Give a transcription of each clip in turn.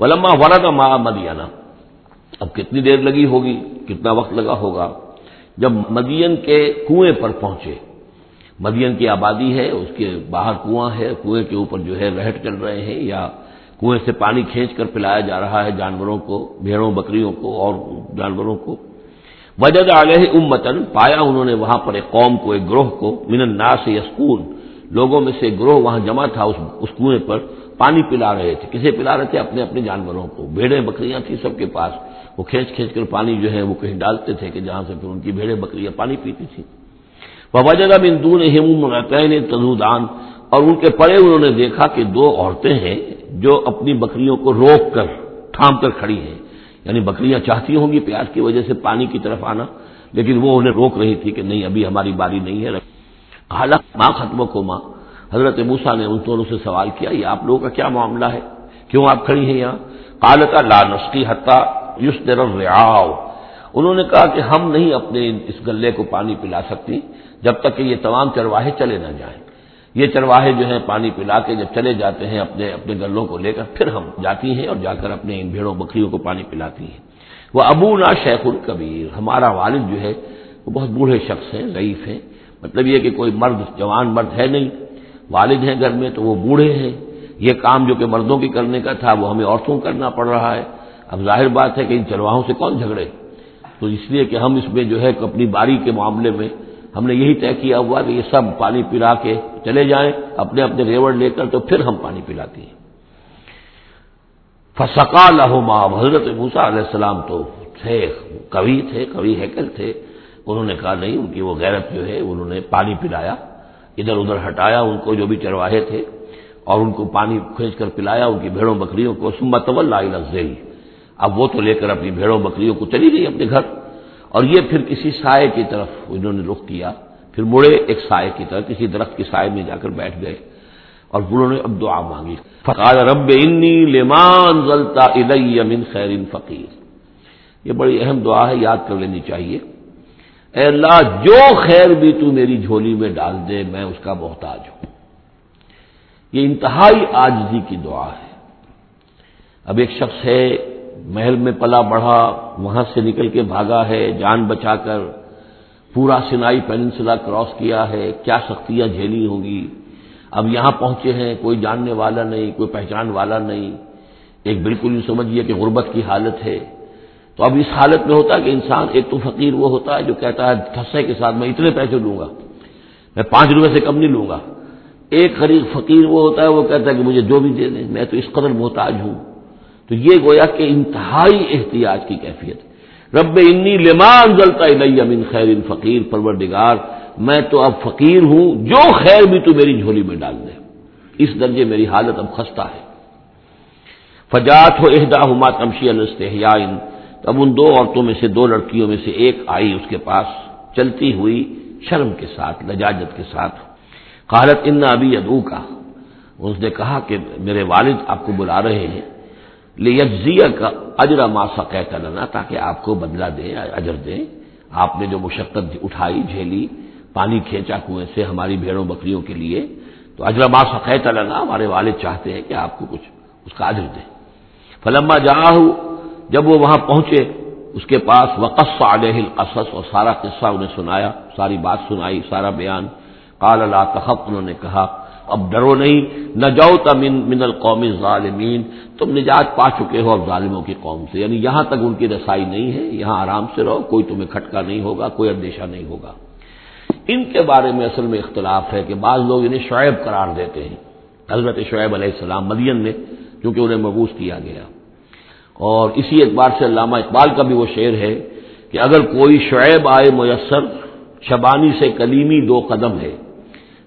ولما ورد ماں مدینہ۔ اب کتنی دیر لگی ہوگی، کتنا وقت لگا ہوگا؟ جب مدین کے کنویں پر پہنچے۔ مدین کی آبادی ہے، اس کے باہر کنواں ہے، کنویں کے اوپر جو ہے رہٹ چل رہے ہیں یا کنویں سے پانی کھینچ کر پلایا جا رہا ہے جانوروں کو، بھیڑوں، بکریوں کو اور جانوروں کو۔ وجد علیہ امتن، پایا انہوں نے وہاں پر ایک قوم کو، ایک گروہ کو، من الناس یسکون۔ لوگوں میں سے گروہ وہاں جمع تھا اس کنویں پر۔ پانی پلا رہے تھے۔ کسے پلا رہے تھے؟ اپنے اپنے جانوروں کو۔ بھیڑیں بکریاں تھیں سب کے پاس۔ وہ کھینچ کھینچ کر پانی جو ہے وہ کہیں ڈالتے تھے کہ جہاں سے پھر ان کی بھیڑیں بکریاں پانی پیتی تھیں۔ وہ وجہ بندون تزودان اور ان کے پڑے انہوں نے دیکھا کہ دو عورتیں ہیں جو اپنی بکریوں کو روک کر تھام کر کھڑی ہیں۔ یعنی بکریاں چاہتی ہوں گی پیاس کی وجہ سے پانی کی طرف آنا، لیکن وہ انہیں روک رہی تھی کہ نہیں، ابھی ہماری باری نہیں ہے۔ حالت ماں ختم کو ماں حضرت موسا نے ان دونوں سے سوال کیا، یہ آپ لوگوں کا کیا معاملہ ہے؟ کیوں آپ کھڑی ہیں یہاں؟ کالتا لا نسخی حتہ یوس انہوں نے کہا کہ ہم نہیں اپنے اس گلے کو پانی پلا سکتی، جب تک کہ یہ تمام چرواہے چلے نہ جائیں۔ یہ چرواہے جو ہیں پانی پلا کے جب چلے جاتے ہیں اپنے اپنے گلوں کو لے کر، پھر ہم جاتی ہیں اور جا کر اپنے ان بھیڑوں، بکریوں کو پانی پلاتی ہیں۔ وہ ابو نا شیخ الکبیر، ہمارا والد جو ہے، وہ بہت بوڑھے شخص ہیں، ضعیف ہیں۔ مطلب یہ کہ کوئی مرد، جوان مرد ہے نہیں۔ والد ہیں گھر میں تو وہ بوڑھے ہیں۔ یہ کام جو کہ مردوں کی کرنے کا تھا، وہ ہمیں عورتوں کرنا پڑ رہا ہے۔ اب ظاہر بات ہے کہ ان چرواہوں سے کون جھگڑے؟ تو اس لیے کہ ہم اس میں جو ہے، اپنی باری کے معاملے میں ہم نے یہی طے کیا ہوا کہ یہ سب پانی پلا کے چلے جائیں، اپنے اپنے ریوڑ لے کر تو پھر ہم پانی پلاتی ہیں۔ فسکا لہو ماں حضرت موسا علیہ السلام تو تھے، کبھی تھے، کبھی ہیکل تھے۔ انہوں نے کہا، نہیں، ان کی وہ غیرت جو ہے، انہوں نے پانی پلایا۔ ادھر ادھر ہٹایا ان کو جو بھی چرواہے تھے اور ان کو پانی کھینچ کر پلایا ان کی بھیڑوں بکریوں کو سمت طول اب وہ تو لے کر اپنی بھیڑوں بکریوں کو چلی گئی اپنے گھر۔ اور یہ پھر کسی سائے کی طرف انہوں نے رخ کیا۔ پھر مڑے ایک سائے کی طرف، کسی درخت کی سائے میں جا کر بیٹھ گئے۔ اور انہوں نے اب دعا مانگی۔ فقال رب انی لمان زلتا من خیر فقیر یہ بڑی اہم دعا ہے، یاد کر لینی چاہیے۔ اے اللہ، جو خیر بھی تو میری جھولی میں ڈال دے، میں اس کا محتاج ہوں۔ یہ انتہائی آجزی کی دعا ہے۔ اب ایک شخص ہے، محل میں پلا بڑھا، وہاں سے نکل کے بھاگا ہے، جان بچا کر پورا سنائی پیننسلا کراس کیا ہے، کیا سختیاں جھیلی ہوں گی۔ اب یہاں پہنچے ہیں، کوئی جاننے والا نہیں، کوئی پہچان والا نہیں۔ ایک بالکل یوں سمجھیے کہ غربت کی حالت ہے۔ تو اب اس حالت میں ہوتا ہے کہ انسان ایک تو فقیر وہ ہوتا ہے جو کہتا ہے ٹھسے کے ساتھ میں اتنے پیسے لوں گا، میں پانچ روپے سے کم نہیں لوں گا۔ ایک خرید فقیر وہ ہوتا ہے، وہ کہتا ہے کہ مجھے جو بھی دے دیں، میں تو اس قدر محتاج ہوں۔ تو یہ گویا کہ انتہائی احتیاط کی کیفیت۔ رب انی لمان زلتا من خیر ان فقیر، پروردگار، میں تو اب فقیر ہوں، جو خیر بھی تو میری جھولی میں ڈال دے۔ اس درجے میری حالت اب خستہ ہے۔ فجات ہو اہدا ہما تمشی الستحین تب ان دو عورتوں میں سے دو لڑکیوں میں سے ایک آئی اس کے پاس چلتی ہوئی شرم کے ساتھ، لجاجت کے ساتھ۔ قالت، ان ابھی ادو کا اس نے کہا کہ میرے والد آپ کو بلا رہے ہیں۔ لیجزیہ کا اجرا ماسا کہتا لنا تاکہ آپ کو بدلہ دیں، اجر دیں۔ آپ نے جو مشقت اٹھائی، جھیلی، پانی کھینچا کنویں سے ہماری بھیڑوں بکریوں کے لیے، تو اجرا ماسا کہتا لنا ہمارے والد چاہتے ہیں کہ آپ کو کچھ اس کا اجر دیں۔ فلما جا جب وہ وہاں پہنچے، اس کے پاس وقص علیہ القصص اور سارا قصہ انہیں سنایا، ساری بات سنائی، سارا بیان۔ قال لا تخف، انہوں نے کہا، اب ڈرو نہیں نہ جاؤ تمن من القوم ظالمین تم نجات پا چکے ہو اب ظالموں کی قوم سے۔ یعنی یہاں تک ان کی رسائی نہیں ہے، یہاں آرام سے رہو، کوئی تمہیں کھٹکا نہیں ہوگا، کوئی اندیشہ نہیں ہوگا۔ ان کے بارے میں اصل میں اختلاف ہے کہ بعض لوگ انہیں شعیب قرار دیتے ہیں۔ حضرت شعیب علیہ السلام مدین میں کیونکہ انہیں مبوس کیا گیا۔ اور اسی اعتبار سے علامہ اقبال کا بھی وہ شعر ہے کہ اگر کوئی شعیب آئے میسر، شبانی سے کلیمی دو قدم ہے۔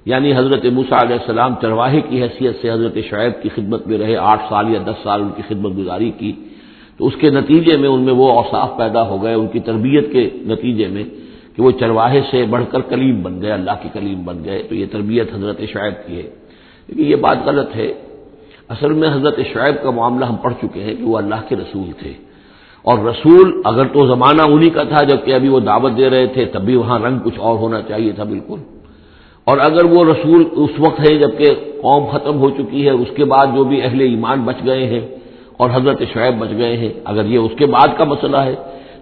یعنی حضرت موسا علیہ السلام چرواہے کی حیثیت سے حضرت شعیب کی خدمت میں رہے، آٹھ سال یا دس سال ان کی خدمت گزاری کی، تو اس کے نتیجے میں ان میں وہ اوصاف پیدا ہو گئے، ان کی تربیت کے نتیجے میں کہ وہ چرواہے سے بڑھ کر کلیم بن گئے، اللہ کے کلیم بن گئے۔ تو یہ تربیت حضرت شعیب کی ہے۔ لیکن یہ بات غلط ہے اصل میں حضرت شعیب کا معاملہ ہم پڑھ چکے ہیں کہ وہ اللہ کے رسول تھے۔ اور رسول اگر تو زمانہ انہی کا تھا جبکہ ابھی وہ دعوت دے رہے تھے، تب بھی وہاں رنگ کچھ اور ہونا چاہیے تھا بالکل۔ اور اگر وہ رسول اس وقت ہے جبکہ قوم ختم ہو چکی ہے، اس کے بعد جو بھی اہل ایمان بچ گئے ہیں اور حضرت شعیب بچ گئے ہیں، اگر یہ اس کے بعد کا مسئلہ ہے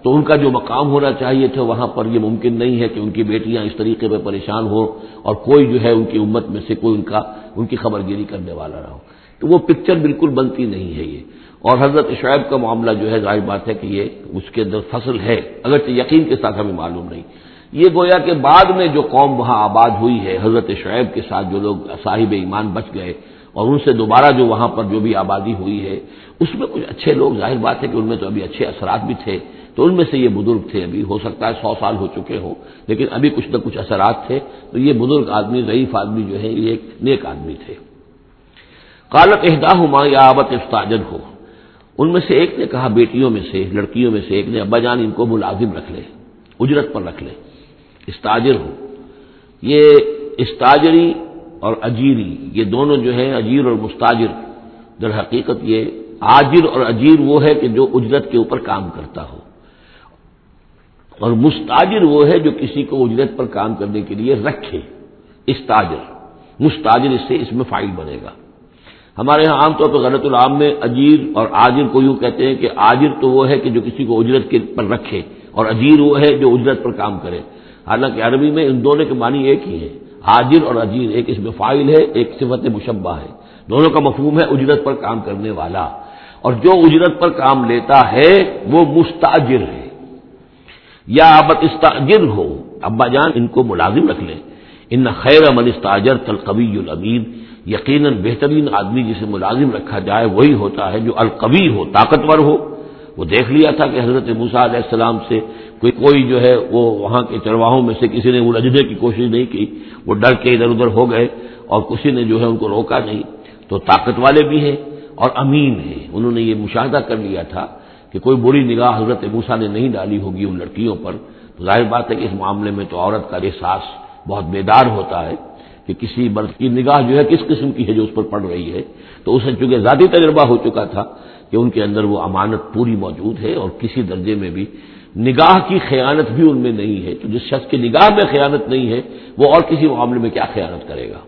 تو ان کا جو مقام ہونا چاہیے تھا وہاں پر یہ ممکن نہیں ہے کہ ان کی بیٹیاں اس طریقے پہ پریشان ہوں اور کوئی جو ہے ان کی امت میں سے کوئی ان کا ان کی خبر گیری کرنے والا رہا ہو۔ تو وہ پکچر بالکل بنتی نہیں ہے یہ۔ اور حضرت شعیب کا معاملہ جو ہے ظاہر بات ہے کہ یہ اس کے اندر فصل ہے، اگرچہ یقین کے ساتھ ہمیں معلوم نہیں۔ یہ گویا کہ بعد میں جو قوم وہاں آباد ہوئی ہے، حضرت شعیب کے ساتھ جو لوگ صاحب ایمان بچ گئے اور ان سے دوبارہ جو وہاں پر جو بھی آبادی ہوئی ہے، اس میں کچھ اچھے لوگ ظاہر بات ہے کہ ان میں تو ابھی اچھے اثرات بھی تھے۔ تو ان میں سے یہ بزرگ تھے، ابھی ہو سکتا ہے سو سال ہو چکے ہوں، لیکن ابھی کچھ نہ کچھ اثرات تھے۔ تو یہ بزرگ آدمی، ضعیف آدمی جو ہے، یہ ایک نیک آدمی تھے۔ کالت اہدا ہما یا آبت استاجن ہو۔ ان میں سے ایک نے کہا، بیٹیوں میں سے، لڑکیوں میں سے ایک نے، ابا جان، ان کو ملازم رکھ لے، اجرت پر رکھ لے، استاجر ہو۔ یہ استاجری اور اجیری، یہ دونوں جو ہے اجیر اور مستاجر، در حقیقت یہ آجر اور اجیر وہ ہے کہ جو اجرت کے اوپر کام کرتا ہو۔ اور مستاجر وہ ہے جو کسی کو اجرت پر کام کرنے کے لیے رکھے، استاجر۔ مستاجر اس سے اس میں فائل بنے گا۔ ہمارے یہاں عام طور پر غلط العام میں اجیر اور آجر کو یوں کہتے ہیں کہ آجر تو وہ ہے کہ جو کسی کو اجرت کے پر رکھے اور اجیر وہ ہے جو اجرت پر کام کرے۔ حالانکہ عربی میں ان دونوں کے معنی ایک ہی ہے حاجر اور اجیر، ایک اس میں فائل ہے، ایک صفت مشبہ ہے۔ دونوں کا مفہوم ہے اجرت پر کام کرنے والا۔ اور جو اجرت پر کام لیتا ہے وہ مستاجر ہے۔ یا ابت استاجر ہو۔ ابا جان، ان کو ملازم رکھ لیں۔ ان خیر من استاجر القوی الامین یقیناً بہترین آدمی جسے ملازم رکھا جائے، وہی ہوتا ہے جو القوی ہو، طاقتور ہو۔ وہ دیکھ لیا تھا کہ حضرت موسا علیہ السلام سے کوئی کوئی جو ہے وہ وہاں کے چرواہوں میں سے کسی نے الجھنے کی کوشش نہیں کی۔ وہ ڈر کے ادھر ادھر ہو گئے اور کسی نے جو ہے ان کو روکا نہیں۔ تو طاقت والے بھی ہیں اور امین ہیں۔ انہوں نے یہ مشاہدہ کر لیا تھا۔ کہ کوئی بری نگاہ حضرت موسا نے نہیں ڈالی ہوگی ان لڑکیوں پر، تو ظاہر بات ہے کہ اس معاملے میں تو عورت کا احساس بہت بیدار ہوتا ہے کہ کسی مرد کی نگاہ جو ہے کس قسم کی ہے جو اس پر پڑ رہی ہے۔ تو اسے چونکہ ذاتی تجربہ ہو چکا تھا کہ ان کے اندر وہ امانت پوری موجود ہے اور کسی درجے میں بھی نگاہ کی خیانت بھی ان میں نہیں ہے۔ تو جس شخص کی نگاہ میں خیانت نہیں ہے، وہ اور کسی معاملے میں کیا خیانت کرے گا؟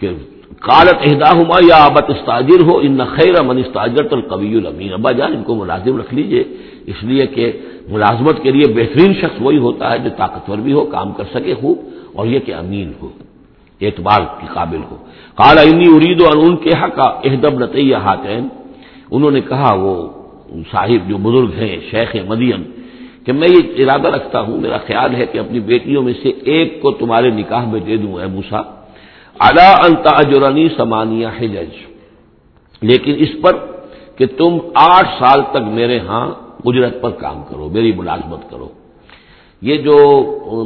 کہ کالت اہدا ہما یا آبت استاجر ہو، ان خیر من استاجر تو القوی المین ابا جان، ان کو ملازم رکھ لیجیے۔ اس لیے کہ ملازمت کے لیے بہترین شخص وہی ہوتا ہے جو طاقتور بھی ہو، کام کر سکے خوب، اور یہ کہ امین ہو اعتبار کے قابل ہو۔ کالا انی ارید اور ان کے حق اہدب نتیہ ہاتین۔ انہوں نے کہا، وہ صاحب جو بزرگ ہیں، شیخ مدین، کہ میں یہ ارادہ رکھتا ہوں، میرا خیال ہے کہ اپنی بیٹیوں میں سے ایک کو تمہارے نکاح میں دے دوں، اے موسا ادا انتاجرانی سمانیہ حجج۔ لیکن اس پر کہ تم آٹھ سال تک میرے ہاں اجرت پر کام کرو، میری ملازمت کرو۔ یہ جو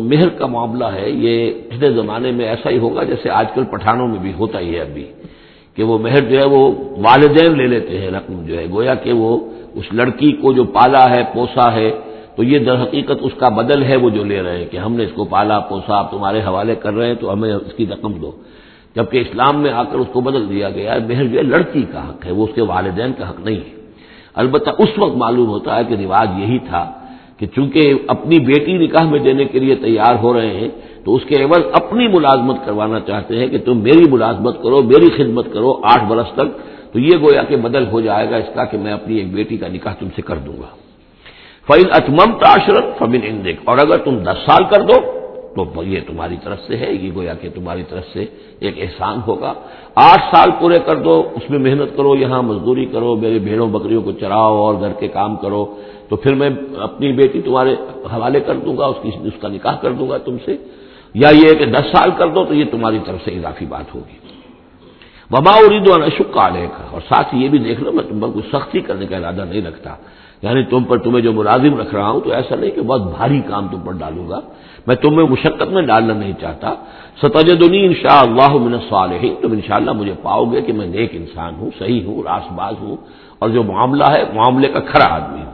مہر کا معاملہ ہے، یہ پچھلے زمانے میں ایسا ہی ہوگا جیسے آج کل پٹھانوں میں بھی ہوتا ہی ہے ابھی، کہ وہ مہر جو ہے وہ والدین لے لیتے ہیں، رقم جو ہے۔ گویا کہ وہ اس لڑکی کو جو پالا ہے، پوسا ہے، تو یہ در حقیقت اس کا بدل ہے وہ جو لے رہے ہیں کہ ہم نے اس کو پالا، پوسا، آپ تمہارے حوالے کر رہے ہیں، تو ہمیں اس کی رقم دو۔ جبکہ اسلام میں آ کر اس کو بدل دیا گیا ہے۔ مہر جو ہے، لڑکی کا حق ہے، وہ اس کے والدین کا حق نہیں ہے۔ البتہ اس وقت معلوم ہوتا ہے کہ رواج یہی تھا کہ چونکہ اپنی بیٹی نکاح میں دینے کے لیے تیار ہو رہے ہیں، تو اس کے عوض اپنی ملازمت کروانا چاہتے ہیں کہ تم میری ملازمت کرو، میری خدمت کرو آٹھ برس تک۔ تو یہ گویا کہ بدل ہو جائے گا اس کا کہ میں اپنی ایک بیٹی کا نکاح تم سے کر دوں گا۔ فعل اچمم تاشرت فبن اندک اور اگر تم دس سال کر دو تو یہ تمہاری طرف سے ہے، یہ گویا کہ تمہاری طرف سے ایک احسان ہوگا۔ آٹھ سال پورے کر دو، اس میں محنت کرو، یہاں مزدوری کرو، میرے بھیڑوں بکریوں کو چراؤ اور گھر کے کام کرو۔ تو پھر میں اپنی بیٹی تمہارے حوالے کر دوں گا، اس کی اس کا نکاح کر دوں گا تم سے۔ یا یہ کہ دس سال کر دو تو یہ تمہاری طرف سے اضافی بات ہوگی۔ وبا ارید و نشق کا کا اور ساتھ یہ بھی دیکھ لو، میں تم پر کوئی سختی کرنے کا ارادہ نہیں رکھتا۔ یعنی تم پر تمہیں جو ملازم رکھ رہا ہوں تو ایسا نہیں کہ بہت بھاری کام تم پر ڈالوں گا۔ میں تمہیں مشقت میں ڈالنا نہیں چاہتا۔ ستجدنی ان شاء اللہ من صالحین تم ان شاء اللہ مجھے پاؤ گے کہ میں نیک انسان ہوں، صحیح ہوں، راس باز ہوں اور جو معاملہ ہے، معاملے کا کھڑا آدمی ہوں۔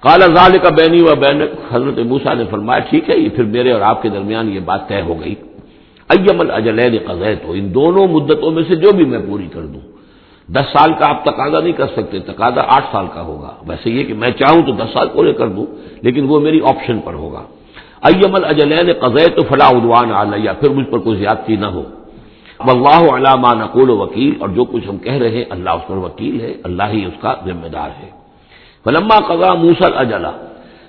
کالا زال کا بینی و بین حضرت موسا نے فرمایا، ٹھیک ہے، یہ پھر میرے اور آپ کے درمیان یہ بات طے ہو گئی۔ ایم الجلین قزیت ہو ان دونوں مدتوں میں سے جو بھی میں پوری کر دوں۔ دس سال کا آپ تقاضا نہیں کر سکتے، تقاضا آٹھ سال کا ہوگا۔ ویسے یہ کہ میں چاہوں تو دس سال پورے کر دوں، لیکن وہ میری آپشن پر ہوگا۔ ایم الجلین قزیت فلاح ادوان علیہ پھر مجھ پر کوئی زیادتی نہ ہو۔ اللہ علامہ نقول و وکیل، اور جو کچھ ہم کہہ رہے ہیں، اللہ اس پر وکیل ہے، اللہ ہی اس کا ذمہ دار ہے۔ فلما قضا موسل اجلا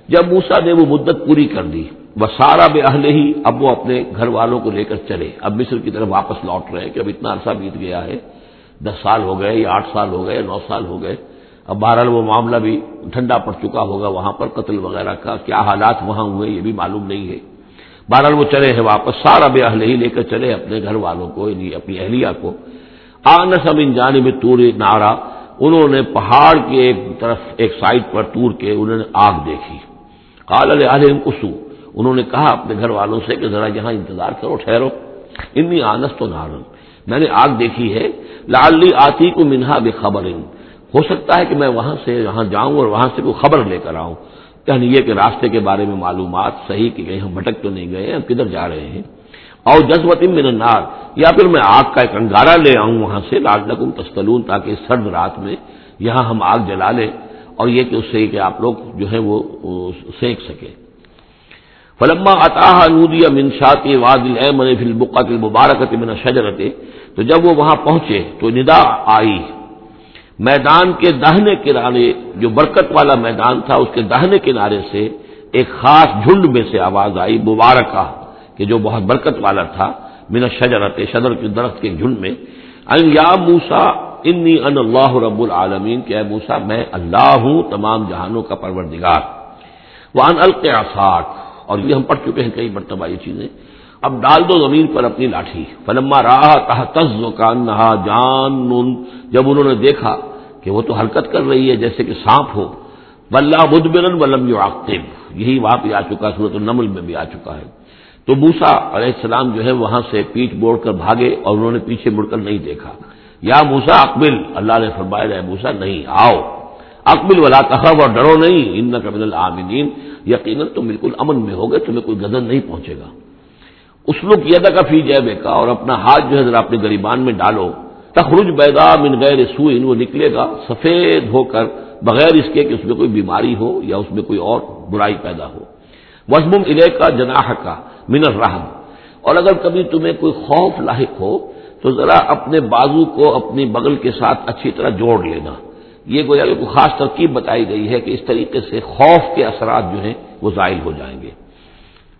جب موسا نے وہ مدت پوری کر دی۔ وہ سارا بے اہل ہی اب وہ اپنے گھر والوں کو لے کر چلے۔ اب مصر کی طرف واپس لوٹ رہے ہیں کہ اب اتنا عرصہ بیت گیا ہے۔ دس سال ہو گئے یا آٹھ سال ہو گئے، نو سال ہو گئے۔ اب بہرحال وہ معاملہ بھی ٹھنڈا پڑ چکا ہوگا وہاں پر قتل وغیرہ کا، کیا حالات وہاں ہوئے یہ بھی معلوم نہیں ہے۔ بہرحال وہ چلے ہیں واپس، سارا بے اہل ہی لے کر چلے اپنے گھر والوں کو یعنی اپنی اہلیہ کو۔ آنس ان جانب تور نارا انہوں نے پہاڑ کے ایک طرف، ایک سائڈ پر تور کے انہوں نے آگ دیکھی۔ کال علیہ کسو انہوں نے کہا اپنے گھر والوں سے کہ ذرا یہاں انتظار کرو، ٹھہرو۔ انی آنس تو نارن۔ میں نے آگ دیکھی ہے لالی آتی کو منہا بے خبر ہو سکتا ہے کہ میں وہاں سے یہاں جاؤں اور وہاں سے کوئی خبر لے کر آؤں۔ یعنی یہ کہ راستے کے بارے میں معلومات صحیح کہ کہیں ہم بھٹک تو نہیں گئے ہم کدھر جا رہے ہیں؟ اور جذبت من النار۔ یا پھر میں آگ کا ایک انگارہ لے آؤں وہاں سے لال لکم تستلون، تاکہ سرد رات میں یہاں ہم آگ جلا لیں۔ اور یہ کہ اس سے کہ آپ لوگ جو ہے وہ سینک سکے فلما اطاح نودیا منشات واد المن فل المبارکت من شجرت تو جب وہ وہاں پہنچے تو ندا آئی۔ میدان کے دہنے کنارے، جو برکت والا میدان تھا، اس کے دہنے کنارے سے ایک خاص جھنڈ میں سے آواز آئی، مبارکہ، کہ جو بہت برکت والا تھا، من شجرت شجر کے درخت کے جھنڈ میں۔ ان یا موسا انی ان اللہ رب العالمین، کہ اے موسا میں اللہ ہوں، تمام جہانوں کا پروردگار۔ وہ ان القاصاٹ اور یہ ہم پڑھ چکے ہیں کئی مرتبہ یہ چیزیں۔ اب ڈال دو زمین پر اپنی لاٹھی۔ فلما راہ تحتز کا نہا جان جب انہوں نے دیکھا کہ وہ تو حرکت کر رہی ہے جیسے کہ سانپ ہو۔ ولہ مدبرن ولم یو یہی وہاں پہ آ چکا صورت النمل میں بھی آ چکا ہے۔ تو موسا علیہ السلام جو ہے وہاں سے پیٹ بوڑ کر بھاگے اور انہوں نے پیچھے مڑ کر نہیں دیکھا۔ یا موسا اکبل اللہ نے فرمایا موسا نہیں، آؤ۔ اکبل ولا تخب اور ڈرو نہیں ان قبل العامدین یقیناً تم بالکل امن میں ہوگے، تمہیں کوئی گزن نہیں پہنچے گا۔ اس لوگ کا فی جے کا اور اپنا ہاتھ جو ہے ذرا اپنے گریبان میں ڈالو۔ تخرج بیدا من غیر سوئن وہ نکلے گا سفید ہو کر، بغیر اس کے کہ اس میں کوئی بیماری ہو یا اس میں کوئی اور برائی پیدا ہو۔ وزم علیہ کا جناح کا من الرحم۔ اور اگر کبھی تمہیں کوئی خوف لاحق ہو، تو ذرا اپنے بازو کو اپنی بغل کے ساتھ اچھی طرح جوڑ لینا۔ یہ گویا کہ کوئی خاص ترکیب بتائی گئی ہے کہ اس طریقے سے خوف کے اثرات جو ہیں وہ زائل ہو جائیں گے۔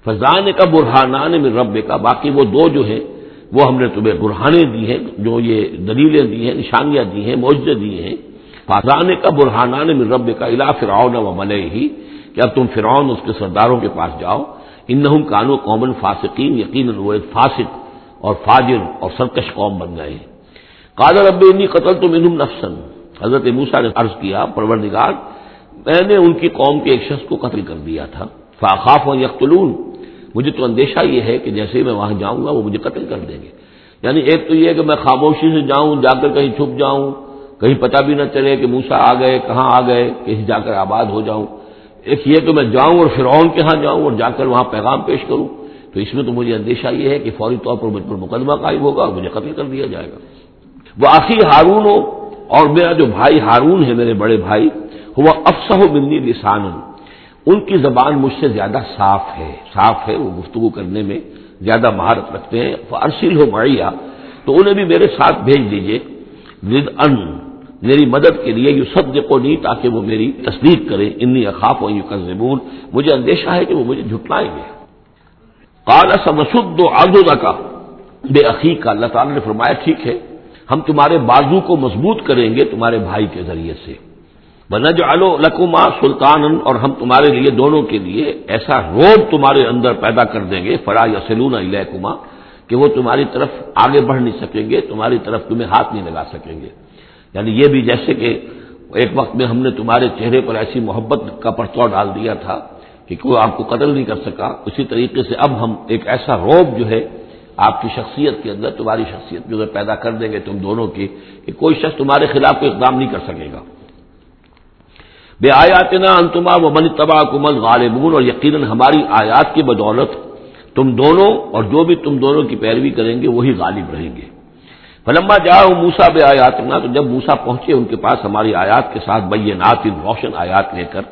فضان کا برہانان میں رب کا باقی وہ دو جو ہیں، وہ ہم نے تمہیں برہانے دی ہیں، جو یہ دلیلیں دی ہیں، نشانیاں دی ہیں، معجزے دیے ہیں۔ فضان کا برہانان میں رب کا الا فرعون و ملے ہی کہ اب تم فرعون اس کے سرداروں کے پاس جاؤ؟ ان کانو قومن فاسقین یقین فاسق اور فاجر اور سرکش قوم بن گئے ہیں۔ کادر اب انی قتل تم انہم نفسن حضرت موسا نے عرض کیا پرورنگار میں نے ان کی قوم کے ایک شخص کو قتل کر دیا تھا۔ فاخاف و یقتلون۔ مجھے تو اندیشہ یہ ہے کہ جیسے ہی میں وہاں جاؤں گا، وہ مجھے قتل کر دیں گے۔ یعنی ایک تو یہ ہے کہ میں خاموشی سے جاؤں، جا کر کہیں چھپ جاؤں، کہیں پتہ بھی نہ چلے کہ موسا آ گئے، کہاں آ گئے، کہیں جا کر آباد ہو جاؤں۔ ایک یہ کہ میں جاؤں اور فرعون کے ہاں جاؤں اور جا کر وہاں پیغام پیش کروں۔ تو اس میں تو مجھے اندیشہ یہ ہے کہ فوری طور پر مجھ پر مقدمہ قائم ہوگا اور مجھے قتل کر دیا جائے گا۔ وہ آخر ہارون ہو اور میرا جو بھائی ہارون ہے، میرے بڑے بھائی وہ افسہ بندی لسان ان کی زبان مجھ سے زیادہ صاف ہے۔ صاف ہے، وہ گفتگو کرنے میں زیادہ مہارت رکھتے ہیں۔ ارسیل ہو معیا، تو انہیں بھی میرے ساتھ بھیج دیجیے ود ان میری مدد کے لیے یو سب کو نہیں تاکہ وہ میری تصدیق کرے۔ انی اخاف و یو کر مجھے اندیشہ ہے کہ وہ مجھے جھٹلائیں گے۔ کالا سمسد و آزودا کا بے عقیق کا اللہ تعالیٰ نے فرمایا، ٹھیک ہے۔ ہم تمہارے بازو کو مضبوط کریں گے تمہارے بھائی کے ذریعے سے۔ بنج آلو لکما سلطان اور ہم تمہارے لیے دونوں کے لیے ایسا روب تمہارے اندر پیدا کر دیں گے۔ فرا یا سلون الحکما کہ وہ تمہاری طرف آگے بڑھ نہیں سکیں گے، تمہاری طرف تمہیں ہاتھ نہیں لگا سکیں گے۔ یعنی یہ بھی جیسے کہ ایک وقت میں ہم نے تمہارے چہرے پر ایسی محبت کا پرتو ڈال دیا تھا کہ کوئی آپ کو قتل نہیں کر سکا۔ اسی طریقے سے اب ہم ایک ایسا روب جو ہے آپ کی شخصیت کے اندر تمہاری شخصیت جو پیدا کر دیں گے تم دونوں کی، کہ کوئی شخص تمہارے خلاف کوئی اقدام نہیں کر سکے گا۔ بے آیات نا انتما و من تباہ کمل غالبون اور یقیناً ہماری آیات کی بدولت تم دونوں اور جو بھی تم دونوں کی پیروی کریں گے وہی غالب رہیں گے۔ فلما جاؤ موسا بے آیات تو جب موسا پہنچے ان کے پاس ہماری آیات کے ساتھ بے نات روشن آیات لے کر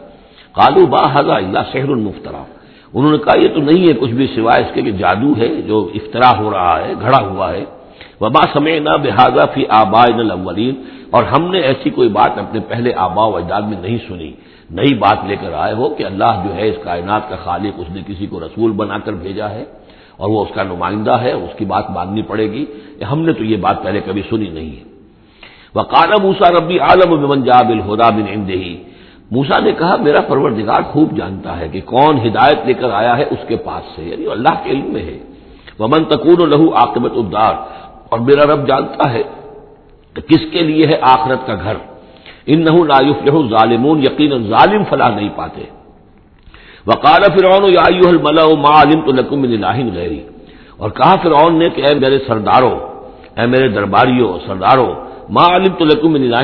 کالو با حضا اللہ شہر المفترا انہوں نے کہا، یہ تو نہیں ہے کچھ بھی سوائے اس کے کہ جادو ہے جو افطرا ہو رہا ہے، گھڑا ہوا ہے. وبا سمے نہ بحاظہ فی آبا الاولین اور ہم نے ایسی کوئی بات اپنے پہلے آبا و اجداد میں نہیں سنی۔ نئی بات لے کر آئے ہو کہ اللہ جو ہے اس کائنات کا خالق اس نے کسی کو رسول بنا کر بھیجا ہے اور وہ اس کا نمائندہ ہے، اس کی بات ماننی پڑے گی ہم نے تو یہ بات پہلے کبھی سنی نہیں ہے۔ وہ کالا موسا ربی عالم بن جاب الہدا بن اندہی موسا نے کہا، میرا پروردگار خوب جانتا ہے کہ کون ہدایت لے کر آیا ہے اس کے پاس سے یعنی اللہ کے علم میں ہے۔ وہ من تکون لہو عاقبت الدار، اور میرا رب جانتا ہے کہ کس کے لیے ہے آخرت کا گھر۔ ان نہ لایوف لہو ظالمون یقین ظالم فلاح نہیں پاتے۔ وقال فرعون یا الملا ما علم تو لکم من الہ غیری اور کہا فرعون نے کہ، اے میرے سرداروں، اے میرے درباریوں، سرداروں ما علم تو لکم من الہ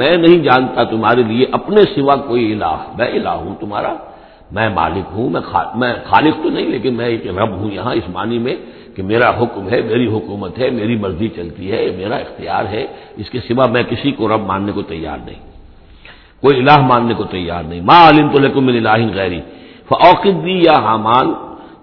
میں نہیں جانتا تمہارے لیے اپنے سوا کوئی الہ، میں الہ ہوں تمہارا، میں مالک ہوں، میں میں خالق تو نہیں، لیکن میں ایک رب ہوں یہاں اس معنی میں کہ میرا حکم ہے، میری حکومت ہے، میری مرضی چلتی ہے، میرا اختیار ہے، اس کے سوا میں کسی کو رب ماننے کو تیار نہیں، کوئی الہ ماننے کو تیار نہیں۔ ما علم تو لکم من الہ غیری فوقت دی یا حامان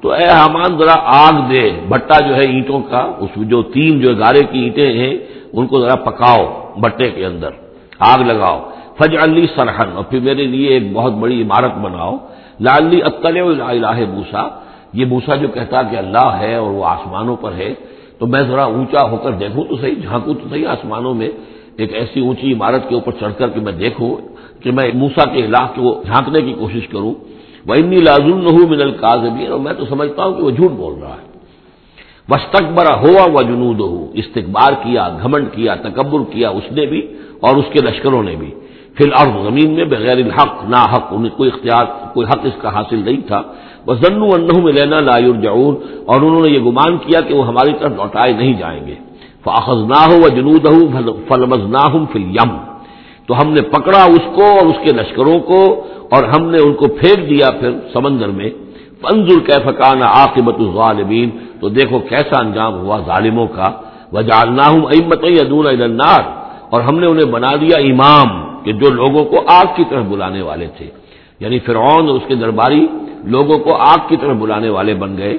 تو اے حامان ذرا آگ دے، بٹا جو ہے اینٹوں کا، اس جو تین جو گارے کی اینٹیں ہیں ان کو ذرا پکاؤ بٹے کے اندر، آگ لگاؤ۔ فج علی سرحن اور پھر میرے لیے ایک بہت بڑی عمارت بناؤ۔ لالی اطل الہ بوسا یہ بوسا جو کہتا کہ اللہ ہے اور وہ آسمانوں پر ہے، تو میں ذرا اونچا ہو کر دیکھوں تو صحیح، جھانکوں تو صحیح آسمانوں میں ایک ایسی اونچی عمارت کے اوپر چڑھ کر کے میں دیکھوں کہ میں موسا کے علاقے کو جھانکنے کی کوشش کروں۔ وہ انی لازم نہ ہوں من القاظبین اور میں تو سمجھتا ہوں کہ وہ جھوٹ بول رہا ہے۔ وسطبرا ہوا و جنود ہو استقبار کیا، گھمنڈ کیا، تکبر کیا اس نے بھی اور اس کے لشکروں نے بھی۔ فی الارض زمین میں، بغیر الحق نہ حق انہیں کوئی اختیار، کوئی حق اس کا حاصل نہیں تھا۔ وہ ضنو انہ میں لینا لایور جعور اور انہوں نے یہ گمان کیا کہ وہ ہماری طرف لوٹائے نہیں جائیں گے۔ فاخذ نہ ہو و جنود ہوں فلمز نہ ہوں فل یم تو ہم نے پکڑا اس کو اور اس کے لشکروں کو اور ہم نے ان کو پھینک دیا پھر سمندر میں۔ پنزل کی فکان عاقبت الظالمین تو دیکھو کیسا انجام ہوا ظالموں کا۔ وجالنا ہوں امت ادون النار۔ اور ہم نے انہیں بنا دیا امام کہ جو لوگوں کو آگ کی طرف بلانے والے تھے۔ یعنی فرعون اور اس کے درباری لوگوں کو آگ کی طرف بلانے والے بن گئے۔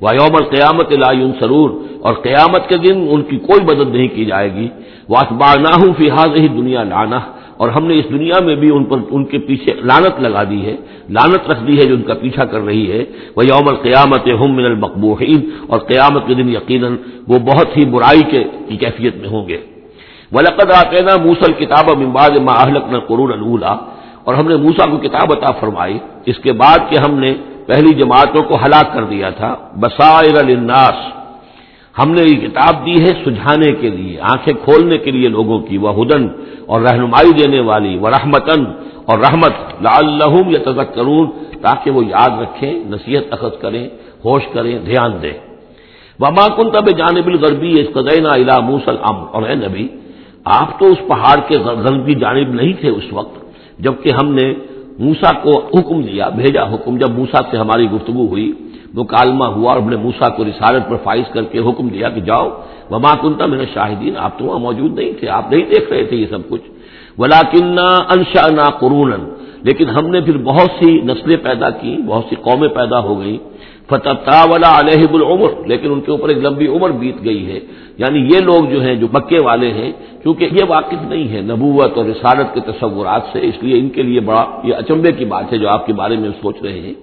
وہ یوم القیامت لا سرور اور قیامت کے دن ان کی کوئی مدد نہیں کی جائے گی۔ وہ اخبار نہ ہوں فی حاض ہی دنیا لانا اور ہم نے اس دنیا میں بھی ان پر ان کے پیچھے لانت لگا دی ہے۔ لانت رکھ دی ہے جو ان کا پیچھا کر رہی ہے۔ وہ یوم القیامت ہم من المقبوحین اور قیامت کے دن یقیناً وہ بہت ہی برائی کے کی کیفیت میں ہوں گے۔ ولقد آتینا موسل کتاب امباد ما اہلک قرون اللہ اور ہم نے موسا کو کتاب عطا فرمائی۔ اس کے بعد کہ ہم نے پہلی جماعتوں کو ہلاک کر دیا تھا۔ بسائر للناس ہم نے یہ کتاب دی ہے سجھانے کے لیے، آنکھیں کھولنے کے لیے لوگوں کی وہ ہدن اور رہنمائی دینے والی وہ رحمتن اور رحمت، لعلہم یا تاکہ وہ یاد رکھیں، نصیحت اخذ کریں، ہوش کریں، دھیان دیں۔ وما کن تب جانب الغربی اس قدینہ الا موسل ام اور اے نبی، آپ تو اس پہاڑ کے غربی جانب نہیں تھے اس وقت، جبکہ ہم نے موسا کو حکم دیا، بھیجا حکم۔ جب موسا سے ہماری گفتگو ہوئی، مکالمہ ہوا اور ہم نے موسا کو رسالت پر فائز کر کے حکم دیا کہ جاؤ۔ وما کنتا میں شاہدین آپ تو وہاں موجود نہیں تھے، آپ نہیں دیکھ رہے تھے یہ سب کچھ۔ ولا کنہ انشا نا قرون لیکن ہم نے پھر بہت سی نسلیں پیدا کی، بہت سی قومیں پیدا ہو گئیں۔ فتح ولا علیہ العمر، لیکن ان کے اوپر ایک لمبی عمر بیت گئی ہے۔ یعنی یہ لوگ جو ہیں، جو مکے والے ہیں کیونکہ یہ واقف نہیں ہے نبوت اور رسالت کے تصورات سے، اس لیے ان کے لیے بڑا یہ اچمبے کی بات ہے جو آپ کے بارے میں سوچ رہے ہیں۔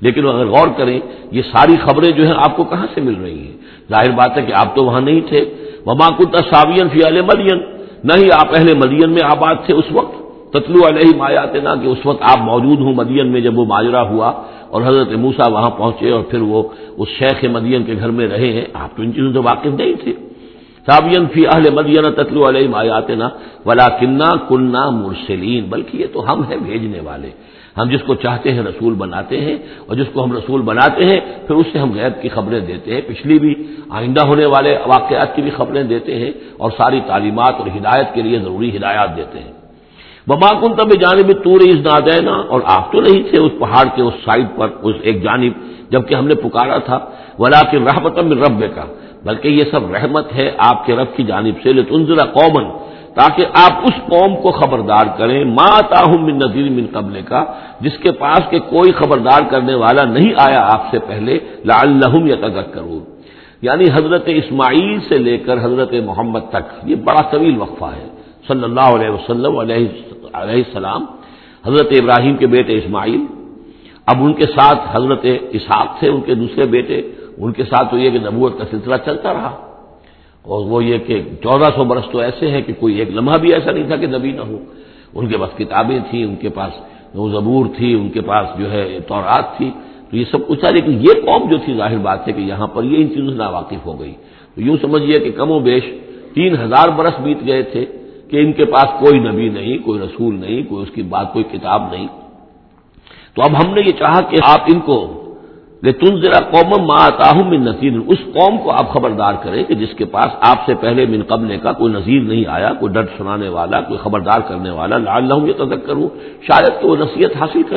لیکن اگر غور کریں، یہ ساری خبریں جو ہیں، آپ کو کہاں سے مل رہی ہیں؟ ظاہر بات ہے کہ آپ تو وہاں نہیں تھے۔ وما کتا ساوین فی علیہ نہ ہی آپ اہل مدین میں آباد تھے اس وقت۔ تتلو علیہ مایات نا کہ اس وقت آپ موجود ہوں مدین میں جب وہ ماجرا ہوا اور حضرت موسا وہاں پہنچے اور پھر وہ اس شیخ مدین کے گھر میں رہے ہیں، آپ تو ان چیزوں سے واقف نہیں تھے۔ سابین فی اہل مدینہ تتلو علیہ مایات نا ولا کنہ کنہ مرسلین، بلکہ یہ تو ہم ہیں بھیجنے والے۔ ہم جس کو چاہتے ہیں رسول بناتے ہیں اور جس کو ہم رسول بناتے ہیں، پھر اس سے ہم غیب کی خبریں دیتے ہیں۔ پچھلی بھی آئندہ ہونے والے واقعات کی بھی خبریں دیتے ہیں اور ساری تعلیمات اور ہدایت کے لیے ضروری ہدایات دیتے ہیں۔ بما کن تب جانب تور اس نادینا اور آپ تو نہیں تھے اس پہاڑ کے اس سائڈ پر، اس ایک جانب، جبکہ ہم نے پکارا تھا۔ ولا کے رحمت رب کا بلکہ یہ سب رحمت ہے آپ کے رب کی جانب سے۔ لنزلہ قومن تاکہ آپ اس قوم کو خبردار کریں ماں تاہم من نذیر من قبل کا، جس کے پاس کہ کوئی خبردار کرنے والا نہیں آیا آپ سے پہلے، لعلہم یتذکرون۔ یعنی حضرت اسماعیل سے لے کر حضرت محمد تک، یہ بڑا طویل وقفہ ہے۔ صلی اللہ علیہ وسلم، علیہ علیہ السلام، حضرت ابراہیم کے بیٹے اسماعیل۔ اب ان کے ساتھ حضرت اسحاق تھے، ان کے دوسرے بیٹے۔ ان کے ساتھ تو یہ کہ نبوت کا سلسلہ چلتا رہا۔ اور وہ یہ کہ چودہ سو برس تو ایسے ہیں کہ کوئی ایک لمحہ بھی ایسا نہیں تھا کہ نبی نہ ہو۔ ان کے پاس کتابیں تھیں، ان کے پاس زبور تھی، ان کے پاس جو ہے تورات تھی۔ تو یہ سب کچھ تھا لیکن یہ قوم جو تھی، ظاہر بات ہے کہ یہاں پر یہ ان چیزوں سے ناواقف ہو گئی۔ تو یوں سمجھیے کہ کم و بیش تین ہزار برس بیت گئے تھے کہ ان کے پاس کوئی نبی نہیں، کوئی رسول نہیں، کوئی اس کی بات، کوئی کتاب نہیں۔ تو اب ہم نے یہ چاہا کہ آپ ان کو تم ذرا قوم ماں من نذیر اس قوم کو آپ خبردار کریں کہ جس کے پاس آپ سے پہلے من قبل کا کوئی نذیر نہیں آیا، کوئی ڈر سنانے والا، کوئی خبردار کرنے والا لال یہ تذکر کروں شاید کہ وہ نصیحت حاصل کر